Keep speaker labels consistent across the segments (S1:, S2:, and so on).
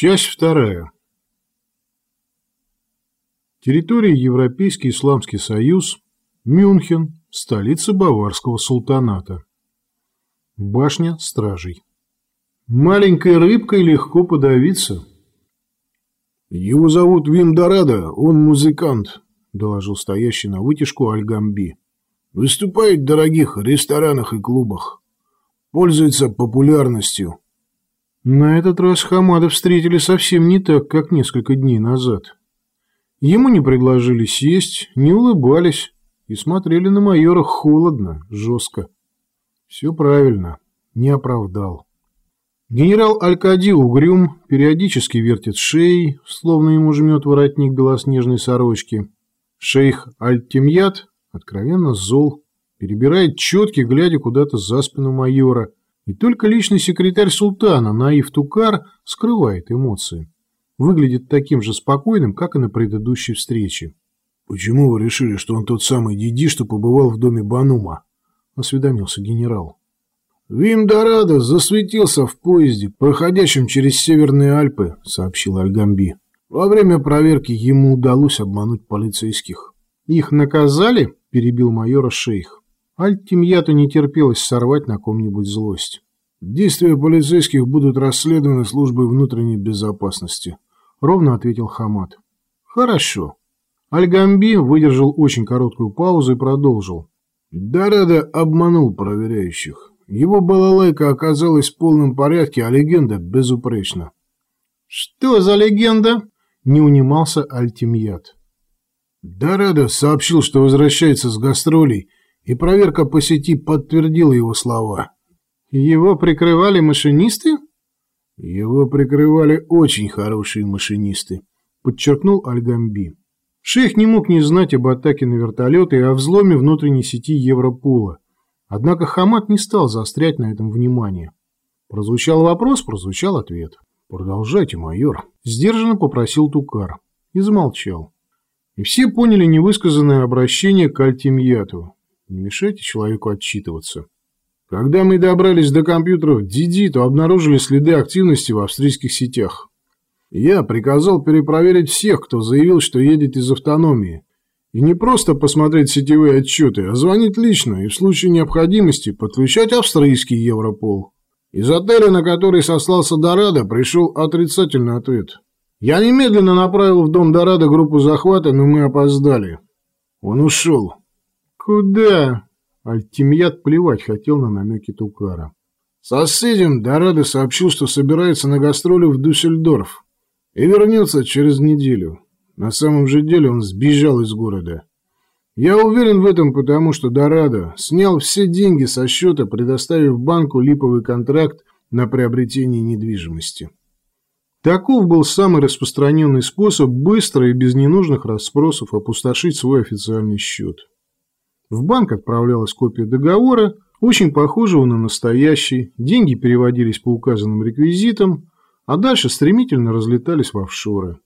S1: Часть вторая. Территория Европейский Исламский Союз, Мюнхен, столица Баварского султаната. Башня стражей. Маленькой рыбкой легко подавиться.
S2: «Его зовут Вим Дорадо, он музыкант», – доложил стоящий на вытяжку Альгамби. «Выступает в дорогих ресторанах и клубах. Пользуется популярностью».
S1: На этот раз Хамада встретили совсем не так, как несколько дней назад. Ему не предложили сесть, не улыбались и смотрели на майора холодно, жестко. Все правильно, не оправдал. Генерал Алькади угрюм, периодически вертит шеей, словно ему жмет воротник белоснежной сорочки. Шейх Аль-Тимьят откровенно зол, перебирает четки, глядя куда-то за спину майора – и только личный секретарь султана, Наив Тукар, скрывает эмоции. Выглядит таким же спокойным, как и на предыдущей встрече.
S2: «Почему вы решили, что он тот самый Диди, что побывал в доме Банума?» – осведомился генерал. «Вим Дорадо засветился в поезде, проходящем через Северные Альпы», – сообщил Альгамби. «Во время проверки ему удалось обмануть полицейских».
S1: «Их наказали?» – перебил майора шейх. Альтимьяту не терпелось сорвать на ком-нибудь злость.
S2: «Действия полицейских будут расследованы службой внутренней безопасности», — ровно ответил Хамад.
S1: «Хорошо». Альгамби выдержал очень короткую паузу и продолжил.
S2: Дорадо обманул проверяющих. Его балалайка оказалась в полном порядке, а легенда безупречна.
S1: «Что за легенда?» — не унимался Альтимьят.
S2: Дорадо сообщил, что возвращается с гастролей и проверка по сети подтвердила его слова.
S1: Его прикрывали машинисты?
S2: Его прикрывали очень хорошие машинисты, подчеркнул Альгамби.
S1: Шейх не мог не знать об атаке на вертолеты и о взломе внутренней сети Европола. Однако Хамат не стал заострять на этом внимание. Прозвучал вопрос, прозвучал ответ. «Продолжайте, майор», – сдержанно попросил Тукар. И замолчал. И все поняли невысказанное обращение к Альтимьяту. Не мешайте человеку отчитываться. Когда мы добрались до компьютеров Диди, то обнаружили следы активности в австрийских сетях. Я приказал перепроверить всех, кто заявил, что едет из автономии. И не просто посмотреть сетевые отчеты, а звонить лично и в случае необходимости подключать австрийский Европол. Из отеля, на который сослался Дорадо, пришел отрицательный ответ. Я немедленно направил в дом Дорадо группу захвата, но мы опоздали. Он ушел. «Куда?» Альтимьят плевать хотел на намеки Тукара. Соседям Дорадо сообщил, что собирается на гастроли в Дюссельдорф и вернется через неделю. На самом же деле он сбежал из города. Я уверен в этом, потому что Дорадо снял все деньги со счета, предоставив банку липовый контракт на приобретение недвижимости. Таков был самый распространенный способ быстро и без ненужных расспросов опустошить свой официальный счет. В банк отправлялась копия договора, очень похожего на настоящий, деньги переводились по указанным реквизитам, а дальше стремительно разлетались в офшоры.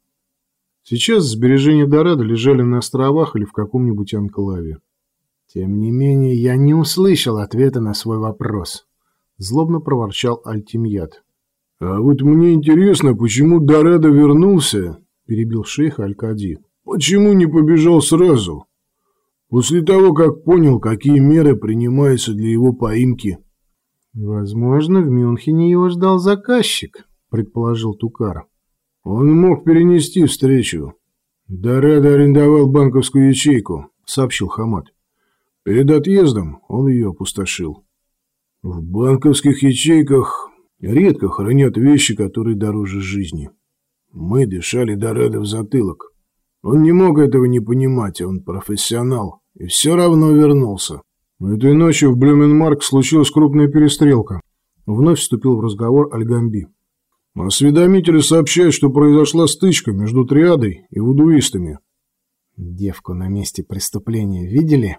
S1: Сейчас сбережения Дорадо лежали на островах или в каком-нибудь анклаве.
S2: Тем не менее, я не услышал ответа на свой вопрос. Злобно проворчал Альтимьят. «А вот мне интересно, почему Дорадо вернулся?» – перебил шейх Алькади. «Почему не побежал сразу?» После того, как понял, какие меры принимаются для его поимки.
S1: «Возможно, в Мюнхене его ждал заказчик», — предположил Тукар.
S2: «Он мог перенести встречу. Дорадо арендовал банковскую ячейку», — сообщил Хамад. «Перед отъездом он ее опустошил. В банковских ячейках редко хранят вещи, которые дороже жизни. Мы дышали Дорадо в затылок. Он не мог этого не понимать, он профессионал и все равно вернулся.
S1: Этой ночью в Блюменмарк случилась крупная перестрелка. Вновь вступил в разговор Альгамби. Осведомители сообщают, что произошла стычка между триадой и вудуистами.
S2: Девку на месте преступления видели?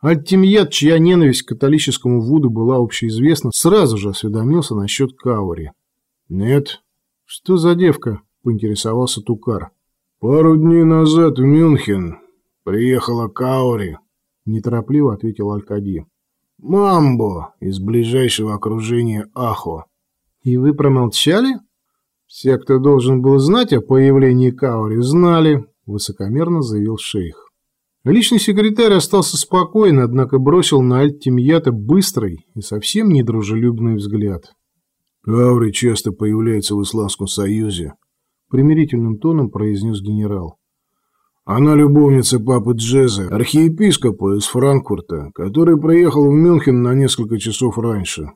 S1: Альтимьят, чья ненависть к католическому Вуду была общеизвестна, сразу же осведомился насчет Каури.
S2: «Нет».
S1: «Что за девка?» – поинтересовался Тукар.
S2: «Пару дней назад в Мюнхен «Приехала Каури», — неторопливо ответил Алькади. «Мамбо из ближайшего окружения Ахо».
S1: «И вы промолчали?» Все, кто должен был знать о появлении Каури, знали, высокомерно заявил шейх. Личный секретарь остался спокоен, однако бросил на Альтимьята быстрый и совсем недружелюбный взгляд.
S2: «Каури часто появляется в Исламском Союзе», — примирительным тоном произнес генерал. «Она любовница папы Джеза, архиепископа из Франкфурта, который приехал в Мюнхен на несколько часов раньше.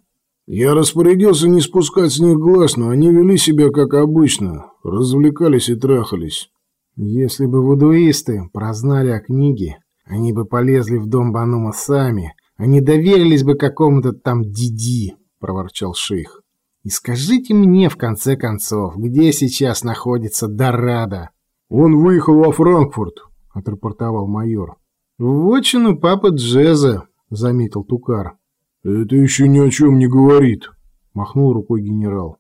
S2: Я распорядился не спускать с них глаз, но они вели себя как обычно, развлекались и трахались».
S1: Если бы вудуисты прознали о книге, они бы полезли в дом Банума сами, они доверились бы какому-то там Диди, проворчал шейх. И скажите мне, в конце концов, где сейчас находится Дорадо?
S2: Он выехал во Франкфурт, отрапортовал майор.
S1: В отчину папы Джеза, заметил Тукар.
S2: Это еще ни о чем не говорит, махнул рукой генерал.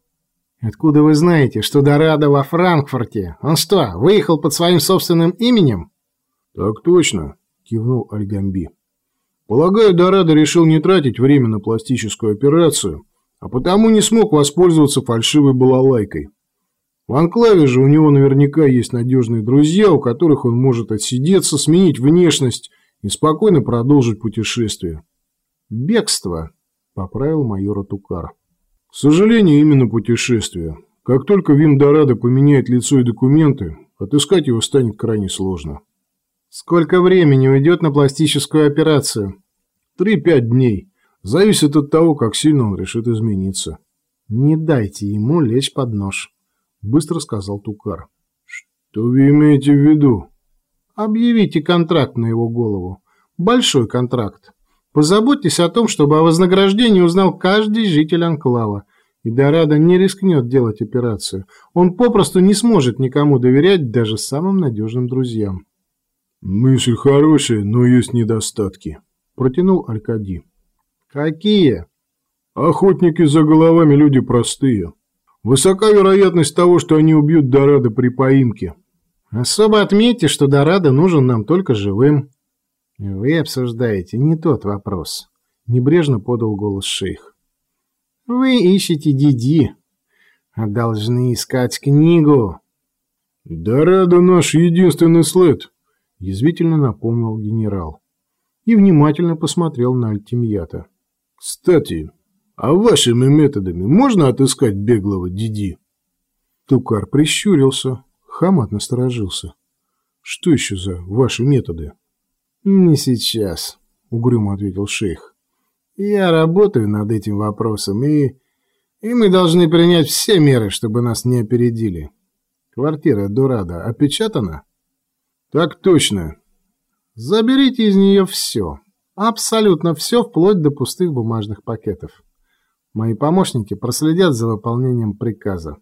S1: «Откуда вы знаете, что Дорадо во Франкфурте? Он что, выехал под своим собственным именем?»
S2: «Так точно», — кивнул Альгамби. «Полагаю, Дорадо решил не тратить время на пластическую операцию, а потому не смог воспользоваться фальшивой балалайкой. В анклаве же у него наверняка есть надежные друзья, у которых он может отсидеться, сменить внешность и спокойно продолжить путешествие».
S1: «Бегство», — поправил майора Тукар.
S2: К сожалению, именно путешествие. Как только Вим Дорадо поменяет лицо и документы, отыскать его станет крайне сложно.
S1: Сколько времени уйдет на пластическую операцию?
S2: Три-пять дней. Зависит от того, как сильно он решит измениться.
S1: Не дайте ему лечь под нож, быстро сказал Тукар.
S2: Что вы имеете в виду?
S1: Объявите контракт на его голову. Большой контракт. Позаботьтесь о том, чтобы о вознаграждении узнал каждый житель Анклава. И Дорадо не рискнет делать операцию. Он попросту не сможет никому доверять, даже самым надежным друзьям.
S2: «Мысль хорошая, но есть недостатки», – протянул Алькади.
S1: «Какие?»
S2: «Охотники за головами люди простые. Высока вероятность того, что они убьют Дорадо при поимке».
S1: «Особо отметьте, что Дорадо нужен нам только живым». «Вы обсуждаете не тот вопрос», — небрежно подал голос шейх. «Вы ищете Диди, а должны искать книгу».
S2: «Да рада наш единственный след», — язвительно напомнил генерал. И внимательно посмотрел на Альтимьята. «Кстати, а вашими методами можно отыскать беглого Диди?» Тукар прищурился, Хамат насторожился. «Что еще за ваши методы?»
S1: «Не сейчас», — угрюмо ответил шейх. «Я работаю над этим вопросом, и... и мы должны принять все меры, чтобы нас не опередили. Квартира Дурада опечатана?»
S2: «Так точно».
S1: «Заберите из нее все. Абсолютно все, вплоть до пустых бумажных пакетов. Мои помощники проследят за выполнением приказа».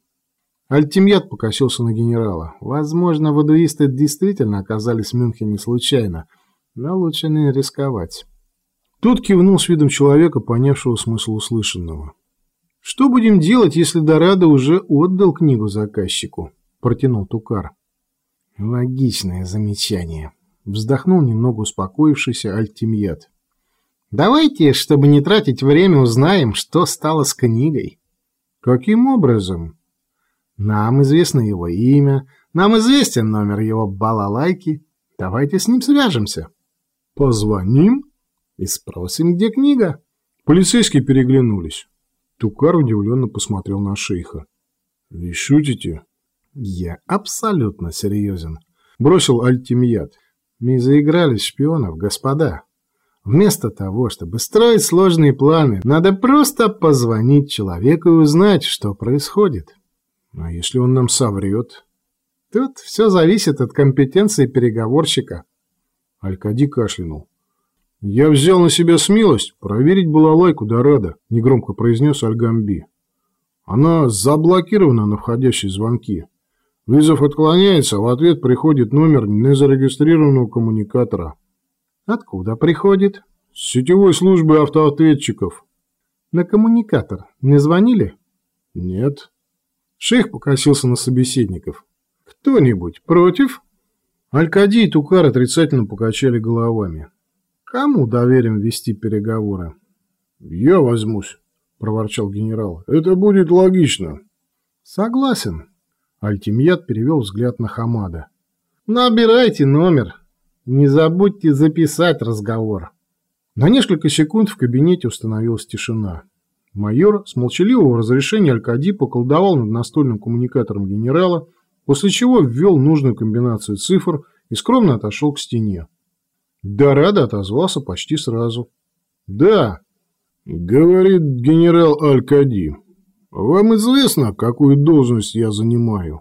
S1: Альтимьят покосился на генерала. Возможно, водуисты действительно оказались в Мюнхене случайно — но лучше не рисковать.
S2: Тот кивнул с видом человека, понявшего смысл услышанного.
S1: «Что будем делать, если Дорадо уже отдал книгу заказчику?» – протянул Тукар. «Логичное замечание», – вздохнул немного успокоившийся Альтимьят. «Давайте, чтобы не тратить время, узнаем, что стало с книгой».
S2: «Каким образом?»
S1: «Нам известно его имя, нам известен номер его балалайки. Давайте с ним свяжемся».
S2: Позвоним
S1: и спросим, где книга.
S2: Полицейские переглянулись. Тукар удивленно посмотрел на шейха. «Вы шутите?»
S1: «Я абсолютно серьезен», — бросил Альтимьят. «Мы заигрались шпионов, господа. Вместо того, чтобы строить сложные планы, надо просто позвонить человеку и узнать, что происходит».
S2: «А если он нам соврет?»
S1: «Тут все зависит от компетенции переговорщика».
S2: Алькади кашлянул. «Я взял на себя смелость проверить балалайку Дорадо», — негромко произнес Альгамби. «Она заблокирована на входящие звонки. Вызов отклоняется, а в ответ приходит номер незарегистрированного коммуникатора».
S1: «Откуда приходит?»
S2: «С сетевой службы автоответчиков».
S1: «На коммуникатор не звонили?»
S2: «Нет».
S1: Шейх покосился на собеседников. «Кто-нибудь против?»
S2: Алькади и Тукар отрицательно покачали головами.
S1: «Кому доверим вести переговоры?»
S2: «Я возьмусь», — проворчал генерал. «Это будет логично».
S1: Согласен. Альтимьят перевел взгляд на Хамада. Набирайте номер. Не забудьте записать разговор. На несколько секунд в кабинете установилась тишина. Майор с молчаливого разрешения Алькади поколдовал над настольным коммуникатором генерала, после чего ввел нужную комбинацию цифр и скромно отошел к стене. Дорадо отозвался почти сразу. «Да», — говорит генерал Алькади, — «вам известно, какую должность я занимаю?»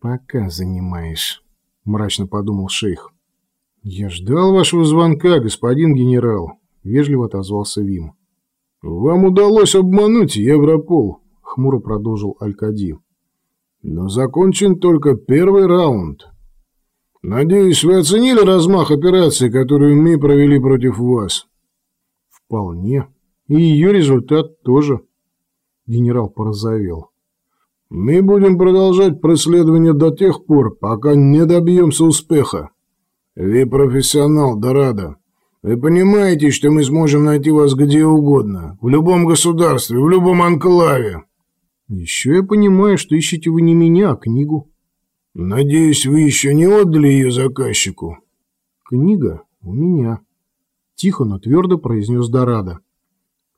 S1: «Пока занимаешь», — мрачно подумал шейх. «Я ждал вашего звонка, господин генерал», — вежливо отозвался Вим. «Вам удалось обмануть Европол», — хмуро продолжил Алькади. «Но закончен только первый раунд. Надеюсь, вы оценили размах операции, которую мы провели против вас?» «Вполне. И ее результат тоже». Генерал порозовел. «Мы будем продолжать преследование до тех пор, пока не добьемся успеха. Вы профессионал, Дорадо. Вы понимаете, что мы сможем найти вас где угодно, в любом государстве, в любом анклаве. Еще я понимаю, что ищете вы не меня, а книгу. Надеюсь, вы еще не отдали ее заказчику. Книга у меня. Тихо, но твердо произнес Дорадо.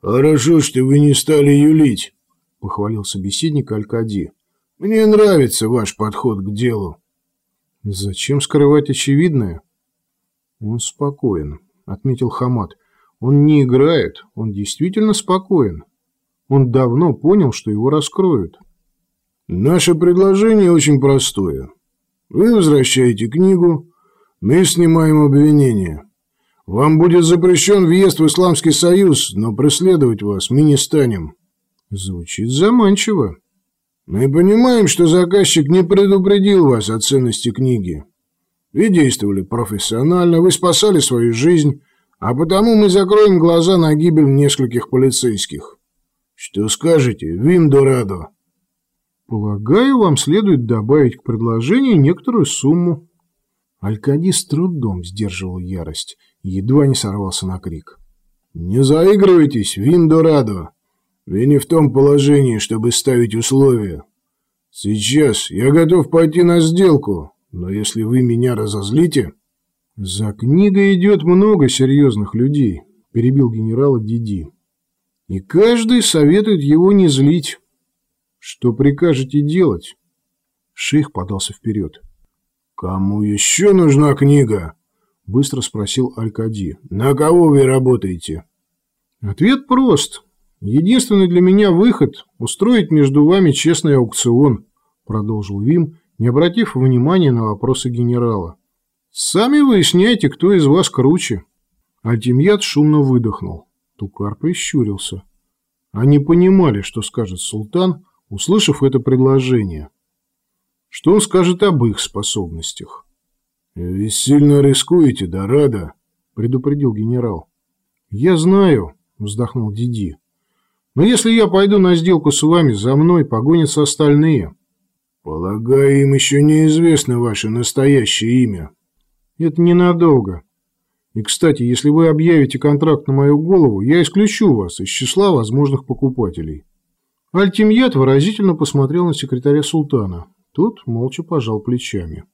S1: Хорошо, что вы не стали юлить, похвалил собеседник Алькади. Мне нравится ваш подход к делу. Зачем скрывать очевидное? Он спокоен отметил Хамат. Он не играет, он действительно спокоен. Он давно понял, что его раскроют. Наше предложение очень простое. Вы возвращаете книгу, мы снимаем обвинение. Вам будет запрещен въезд в Исламский Союз, но преследовать вас мы не станем. Звучит заманчиво. Мы понимаем, что заказчик не предупредил вас о ценности книги. Вы действовали профессионально, вы спасали свою жизнь, а потому мы закроем глаза на гибель нескольких полицейских. Что скажете, Вим Дорадо? Полагаю, вам следует добавить к предложению некоторую сумму. Алькади с трудом сдерживал ярость едва не сорвался на крик. «Не заигрывайтесь, Вин Дорадо! Вы не в том положении, чтобы ставить условия. Сейчас я готов пойти на сделку, но если вы меня разозлите...» «За книгой идет много серьезных людей», – перебил генерала Диди. «И каждый советует его не злить. Что прикажете делать?» Шейх подался вперед. «Кому еще нужна книга?» – быстро спросил Алькади. «На кого вы работаете?» Ответ прост. Единственный для меня выход – устроить между вами честный аукцион, продолжил Вим, не обратив внимания на вопросы генерала. Сами выясняйте, кто из вас круче. Альтимьят шумно выдохнул. Тукар прищурился. Они понимали, что скажет султан, услышав это предложение. Что он скажет об их способностях? «Вы сильно рискуете, Дорадо», — предупредил генерал. «Я знаю», — вздохнул Диди. «Но если я пойду на сделку с вами, за мной погонятся остальные». «Полагаю, им еще неизвестно ваше настоящее имя», это ненадолго. И, кстати, если вы объявите контракт на мою голову, я исключу вас из числа возможных покупателей. Альтимьят выразительно посмотрел на секретаря султана. Тот молча пожал плечами.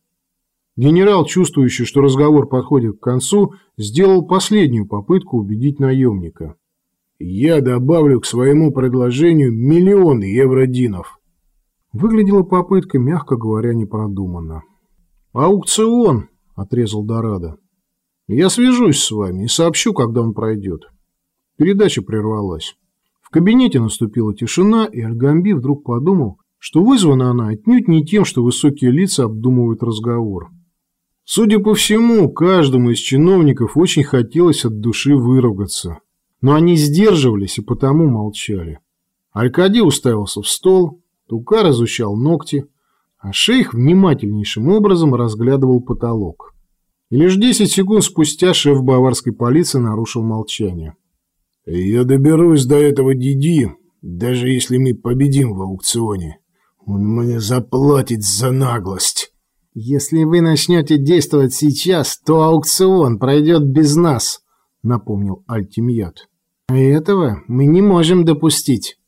S1: Генерал, чувствующий, что разговор подходит к концу, сделал последнюю попытку убедить наемника. «Я добавлю к своему предложению миллион евродинов». Выглядела попытка, мягко говоря, непродуманно. «Аукцион!» – отрезал Дорадо. «Я свяжусь с вами и сообщу, когда он пройдет». Передача прервалась. В кабинете наступила тишина, и Альгамби вдруг подумал, что вызвана она отнюдь не тем, что высокие лица обдумывают разговор. Судя по всему, каждому из чиновников очень хотелось от души выругаться. Но они сдерживались и потому молчали. Алькади уставился в стол, Тука разучал ногти, а шейх внимательнейшим образом разглядывал потолок. И лишь 10 секунд спустя шеф баварской полиции нарушил молчание. «Я доберусь до этого Диди, даже если мы победим в аукционе. Он мне заплатит за наглость». «Если вы начнете действовать сейчас, то аукцион пройдет без нас», — напомнил Альтимьят. «А этого мы не можем допустить».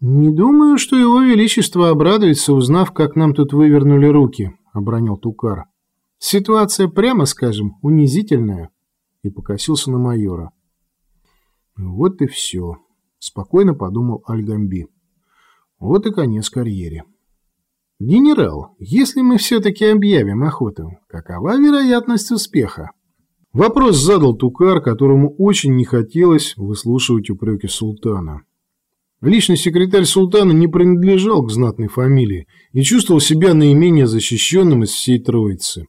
S1: «Не думаю, что его величество обрадуется, узнав, как нам тут вывернули руки», — обронил Тукар. «Ситуация, прямо скажем, унизительная», — и покосился на майора. «Вот и все», — спокойно подумал Альгамби. «Вот и конец карьере». «Генерал, если мы все-таки объявим охоту, какова вероятность успеха?» Вопрос задал Тукар, которому очень не хотелось выслушивать упреки султана. Личный секретарь султана не принадлежал к знатной фамилии и чувствовал себя наименее защищенным из всей троицы.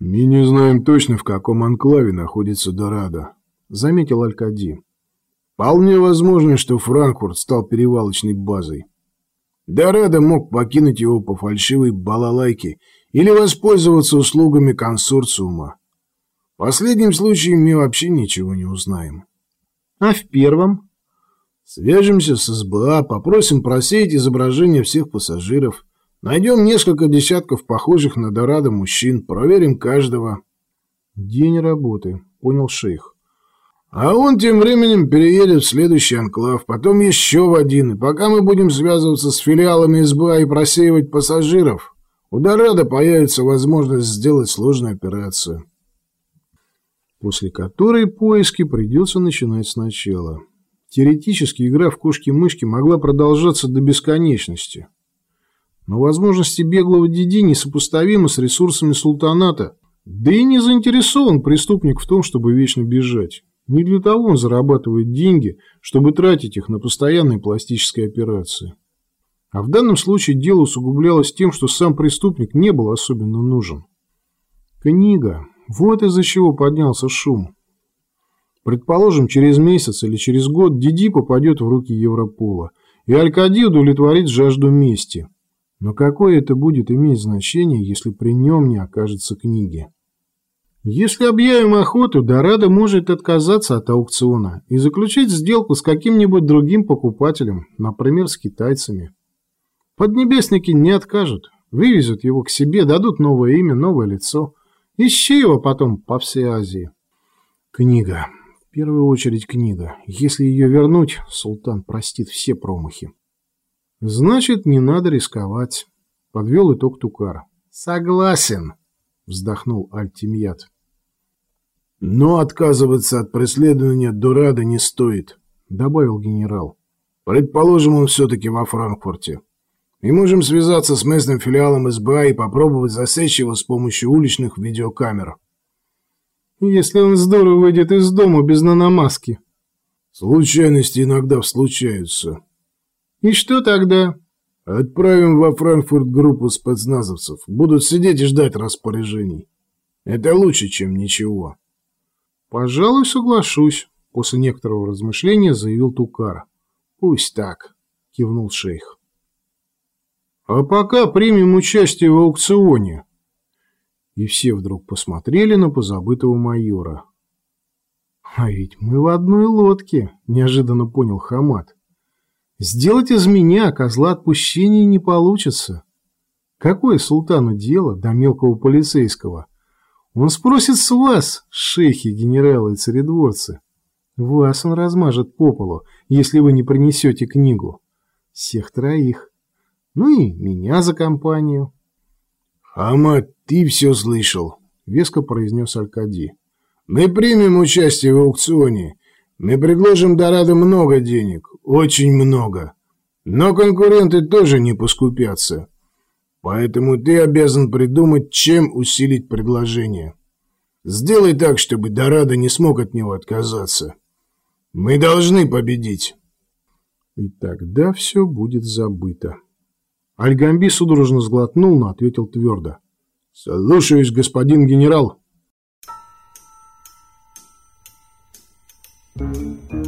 S2: «Мы не знаем точно, в каком анклаве находится Дорадо», — заметил Алькади. «Вполне возможно, что Франкфурт стал перевалочной базой. Дорадо мог покинуть его по фальшивой балалайке или воспользоваться услугами консорциума. В последнем случае мы вообще ничего не узнаем».
S1: «А в первом?»
S2: Свяжемся с СБА, попросим просеять изображения всех пассажиров. Найдем несколько десятков похожих на Дорадо мужчин, проверим каждого.
S1: День работы, понял шейх.
S2: А он тем временем переедет в следующий анклав, потом еще в один, и пока мы будем связываться с филиалами СБА и просеивать пассажиров, у Дорадо появится возможность сделать сложную операцию.
S1: После которой поиски придется начинать сначала. Теоретически игра в кошки-мышки могла продолжаться до бесконечности. Но возможности беглого Диди несопоставимы с ресурсами султаната, да и не заинтересован преступник в том, чтобы вечно бежать. Не для того он зарабатывает деньги, чтобы тратить их на постоянные пластические операции. А в данном случае дело усугублялось тем, что сам преступник не был особенно нужен. Книга. Вот из-за чего поднялся шум. Предположим, через месяц или через год Диди попадет в руки Европола, и Алькади удовлетворит жажду мести. Но какое это будет иметь значение, если при нем не окажется книги? Если объявим охоту, Дорадо может отказаться от аукциона и заключить сделку с каким-нибудь другим покупателем, например, с китайцами. Поднебесники не откажут, вывезут его к себе, дадут новое имя, новое лицо. Ищи его потом по всей Азии. Книга первую очередь книга. Если ее вернуть, султан простит все промахи. Значит, не надо рисковать. Подвел итог Тукара. Согласен, вздохнул Альтимьят.
S2: Но отказываться от преследования Дурада не стоит, добавил генерал. Предположим, он все-таки во Франкфурте. Мы можем связаться с местным филиалом СБА и попробовать засечь его с помощью уличных видеокамер
S1: если он здорово выйдет из дома без наномаски.
S2: Случайности иногда случаются.
S1: И что тогда?
S2: Отправим во Франкфурт группу спецназовцев. Будут сидеть и ждать распоряжений. Это лучше, чем ничего.
S1: Пожалуй, соглашусь, после некоторого размышления заявил Тукар. Пусть так, кивнул шейх. А пока примем участие в аукционе, и все вдруг посмотрели на позабытого майора. «А ведь мы в одной лодке», – неожиданно понял Хамат. «Сделать из меня козла отпущения не получится. Какое султану дело до мелкого полицейского? Он спросит с вас, шейхи, генералы и царедворцы. Вас он размажет по полу, если вы не принесете книгу. Всех троих. Ну и меня за компанию».
S2: «Хамат, ты все слышал», — веско произнес Аркадий. «Мы примем участие в аукционе. Мы предложим Дорадо много денег, очень много. Но конкуренты тоже не поскупятся. Поэтому ты обязан придумать, чем усилить предложение. Сделай так, чтобы Дорадо не смог от него отказаться. Мы должны победить».
S1: И тогда все будет забыто. Альгамби судорожно сглотнул, но ответил твердо. «Слушаюсь, господин генерал». Thank you.